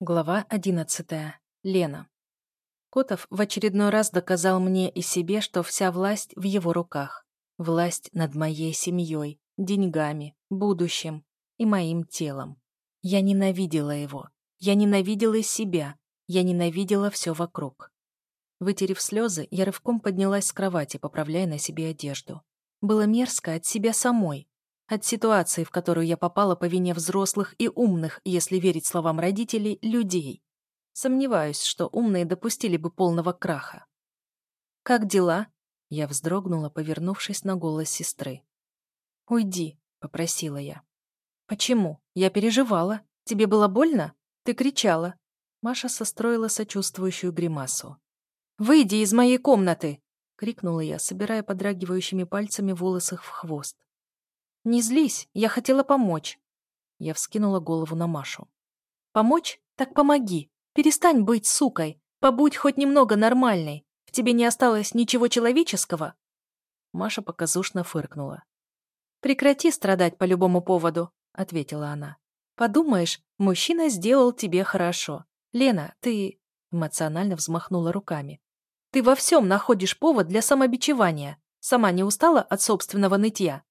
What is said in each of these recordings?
Глава одиннадцатая. Лена. Котов в очередной раз доказал мне и себе, что вся власть в его руках. Власть над моей семьей, деньгами, будущим и моим телом. Я ненавидела его. Я ненавидела себя. Я ненавидела все вокруг. Вытерев слезы, я рывком поднялась с кровати, поправляя на себе одежду. Было мерзко от себя самой, от ситуации, в которую я попала по вине взрослых и умных, если верить словам родителей, людей. Сомневаюсь, что умные допустили бы полного краха. «Как дела?» Я вздрогнула, повернувшись на голос сестры. «Уйди», — попросила я. «Почему? Я переживала. Тебе было больно? Ты кричала». Маша состроила сочувствующую гримасу. «Выйди из моей комнаты!» — крикнула я, собирая подрагивающими пальцами волосы в хвост. «Не злись, я хотела помочь». Я вскинула голову на Машу. «Помочь? Так помоги. Перестань быть сукой. Побудь хоть немного нормальной. В тебе не осталось ничего человеческого?» Маша показушно фыркнула. «Прекрати страдать по любому поводу», — ответила она. «Подумаешь, мужчина сделал тебе хорошо. Лена, ты...» Эмоционально взмахнула руками. «Ты во всем находишь повод для самобичевания. Сама не устала от собственного нытья?»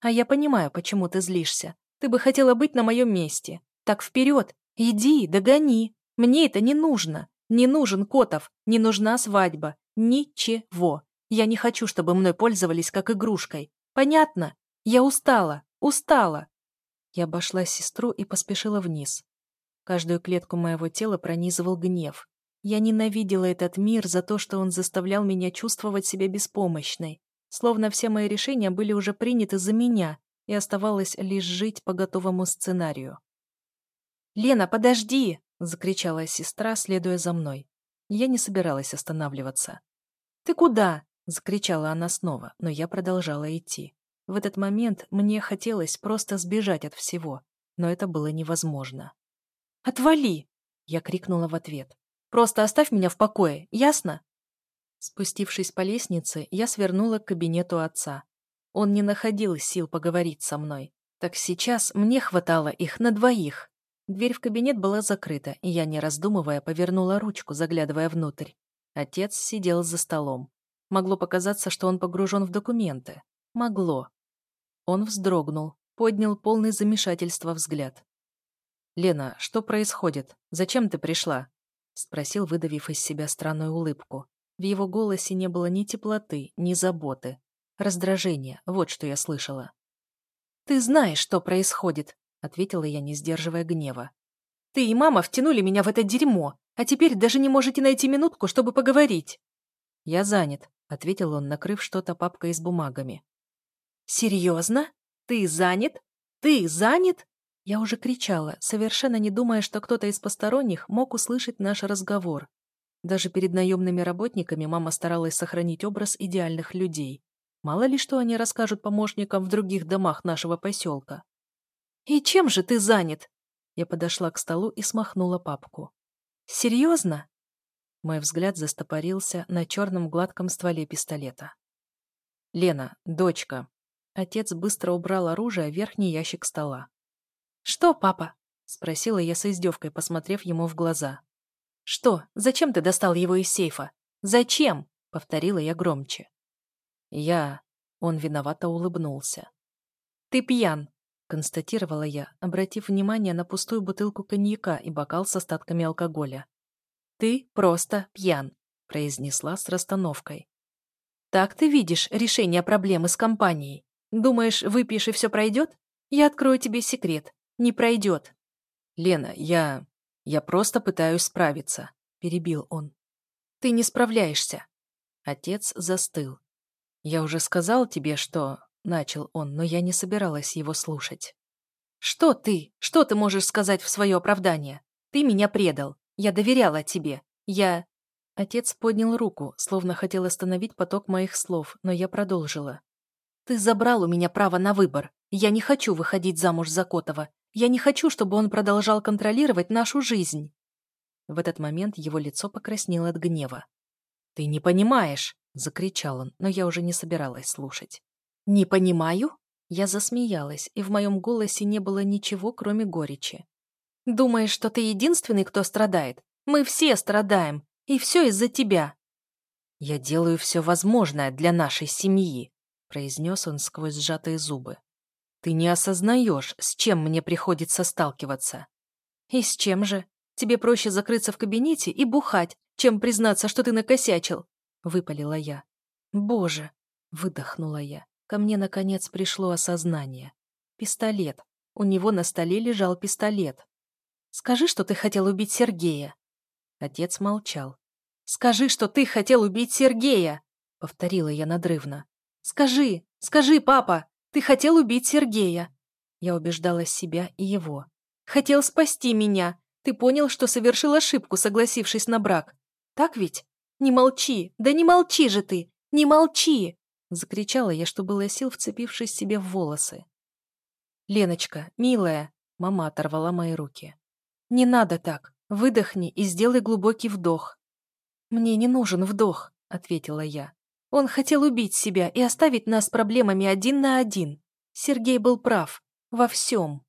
А я понимаю, почему ты злишься. Ты бы хотела быть на моем месте. Так вперед, иди, догони. Мне это не нужно. Не нужен Котов, не нужна свадьба. Ничего. Я не хочу, чтобы мной пользовались как игрушкой. Понятно? Я устала, устала. Я обошла сестру и поспешила вниз. Каждую клетку моего тела пронизывал гнев. Я ненавидела этот мир за то, что он заставлял меня чувствовать себя беспомощной. Словно все мои решения были уже приняты за меня, и оставалось лишь жить по готовому сценарию. «Лена, подожди!» — закричала сестра, следуя за мной. Я не собиралась останавливаться. «Ты куда?» — закричала она снова, но я продолжала идти. В этот момент мне хотелось просто сбежать от всего, но это было невозможно. «Отвали!» — я крикнула в ответ. «Просто оставь меня в покое, ясно?» Спустившись по лестнице, я свернула к кабинету отца. Он не находил сил поговорить со мной. Так сейчас мне хватало их на двоих. Дверь в кабинет была закрыта, и я, не раздумывая, повернула ручку, заглядывая внутрь. Отец сидел за столом. Могло показаться, что он погружен в документы. Могло. Он вздрогнул, поднял полный замешательства взгляд. «Лена, что происходит? Зачем ты пришла?» — спросил, выдавив из себя странную улыбку. В его голосе не было ни теплоты, ни заботы. Раздражение, вот что я слышала. «Ты знаешь, что происходит», — ответила я, не сдерживая гнева. «Ты и мама втянули меня в это дерьмо, а теперь даже не можете найти минутку, чтобы поговорить». «Я занят», — ответил он, накрыв что-то папкой с бумагами. «Серьезно? Ты занят? Ты занят?» Я уже кричала, совершенно не думая, что кто-то из посторонних мог услышать наш разговор. Даже перед наемными работниками мама старалась сохранить образ идеальных людей. Мало ли что они расскажут помощникам в других домах нашего поселка. «И чем же ты занят?» Я подошла к столу и смахнула папку. «Серьезно?» Мой взгляд застопорился на черном гладком стволе пистолета. «Лена, дочка». Отец быстро убрал оружие в верхний ящик стола. «Что, папа?» — спросила я с издевкой, посмотрев ему в глаза. «Что? Зачем ты достал его из сейфа? Зачем?» — повторила я громче. «Я...» — он виновато улыбнулся. «Ты пьян», — констатировала я, обратив внимание на пустую бутылку коньяка и бокал с остатками алкоголя. «Ты просто пьян», — произнесла с расстановкой. «Так ты видишь решение проблемы с компанией. Думаешь, выпьешь и все пройдет? Я открою тебе секрет. Не пройдет». «Лена, я...» «Я просто пытаюсь справиться», — перебил он. «Ты не справляешься». Отец застыл. «Я уже сказал тебе, что...» — начал он, но я не собиралась его слушать. «Что ты? Что ты можешь сказать в свое оправдание? Ты меня предал. Я доверяла тебе. Я...» Отец поднял руку, словно хотел остановить поток моих слов, но я продолжила. «Ты забрал у меня право на выбор. Я не хочу выходить замуж за Котова. Я не хочу, чтобы он продолжал контролировать нашу жизнь». В этот момент его лицо покраснело от гнева. «Ты не понимаешь!» — закричал он, но я уже не собиралась слушать. «Не понимаю?» Я засмеялась, и в моем голосе не было ничего, кроме горечи. Думаешь, что ты единственный, кто страдает? Мы все страдаем, и все из-за тебя. Я делаю все возможное для нашей семьи, произнес он сквозь сжатые зубы. Ты не осознаешь, с чем мне приходится сталкиваться. И с чем же? Тебе проще закрыться в кабинете и бухать, чем признаться, что ты накосячил, выпалила я. Боже, выдохнула я. Ко мне, наконец, пришло осознание. Пистолет. У него на столе лежал пистолет. Скажи, что ты хотел убить Сергея. Отец молчал. Скажи, что ты хотел убить Сергея, повторила я надрывно. Скажи, скажи, папа, ты хотел убить Сергея. Я убеждала себя и его. Хотел спасти меня. Ты понял, что совершил ошибку, согласившись на брак. Так ведь? Не молчи, да не молчи же ты, не молчи! Закричала я, что было сил, вцепившись себе в волосы. «Леночка, милая!» Мама оторвала мои руки. «Не надо так. Выдохни и сделай глубокий вдох». «Мне не нужен вдох», — ответила я. «Он хотел убить себя и оставить нас проблемами один на один. Сергей был прав. Во всем».